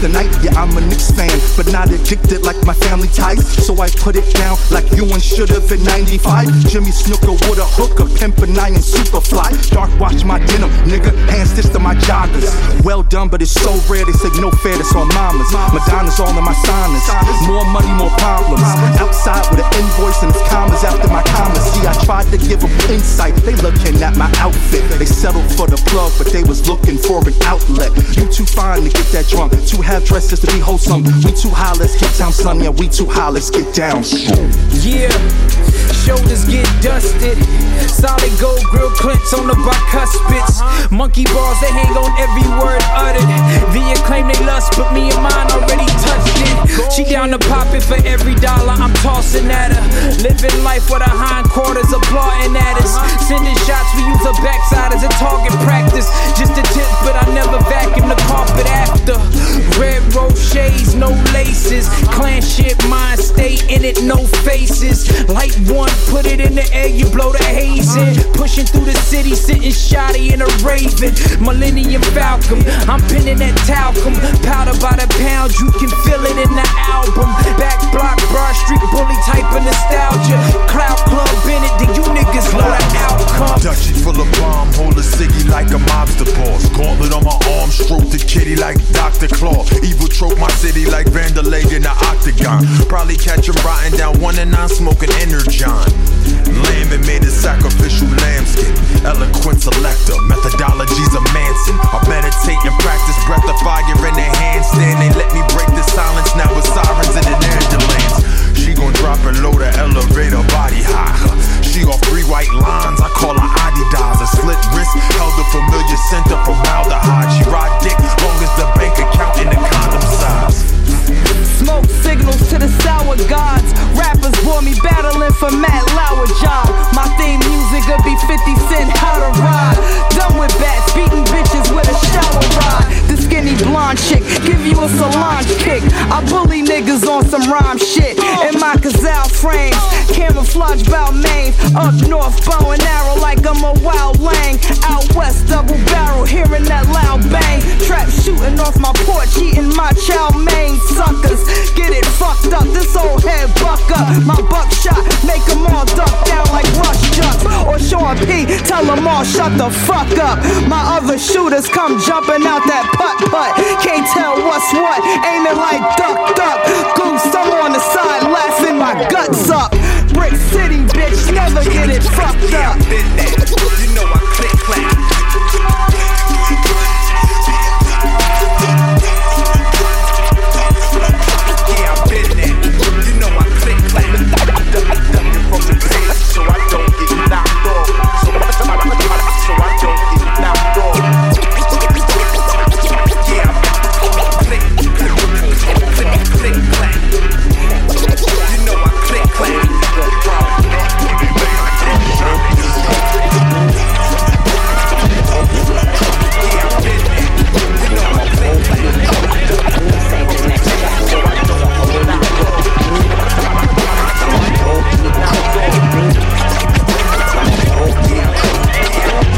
Yeah, I'm a Knicks fan, but not addicted like my family ties. So I put it down like you and should've in 95. Jimmy Snuka with a hook, a pimp and I am super fly. Dark watch my denim, nigga. Hand stitched to my joggers. Well done, but it's so rare they say no fair, that's on mamas. Madonna's all in my signers. More money, more problems. Outside with an invoice and it's commas after my commas. See, I tried to give them insight. They looking at my outfit. They settled for the plug, but they was looking for an outlet. You too fine to get that drunk. Too half dresses to be wholesome. We too high, let's get down, son. Yeah, we too high, let's get down. Yeah, shoulders get dusted. Solid gold grill clints on the bicuspids. Monkey bars that hang on every word uttered. Via Her hindquarters applauding at us. Sending shots, we use her backside as a target practice. Just a tip, but I never vacuum the carpet after. Red rope shades, no laces. Clan shit, mine stay in it, no faces. Light one, put it in the air, you blow the haze in. Pushing through the city, sitting shoddy in a raven. Millennium Falcon, I'm pinning that talcum. Powder by the pound, you can feel it in the album. Back block, Broad Street, bully type of nostalgia. Like a mobster boss. Gauntlet on my arm, stroke the kitty like Dr. Claw. Evil trope my city like Wanderlei in the octagon. Probably catch him rotting down one and nine smoking Energon. For Matt Lauer job. My theme music could be 50 Cent, how to ride. Done with bats, beating bitches with a shower rod. The skinny blonde chick, give you a salon kick. I bully niggas on some rhyme shit. In my Cazal frames, camouflage Balmain. Up north, bow and arrow like I'm a wild lang. Out west, double barrel, hearing that loud bang. Trap shooting off my porch, eating my chow mein. Suckers, get it fucked up. This old head buck up. My buckshot, duck down like rush ducks. Or Sean P, tell them all shut the fuck up. My other shooters come jumping out that putt putt. Can't tell what's what, aiming like duck duck. Goose, I'm on the side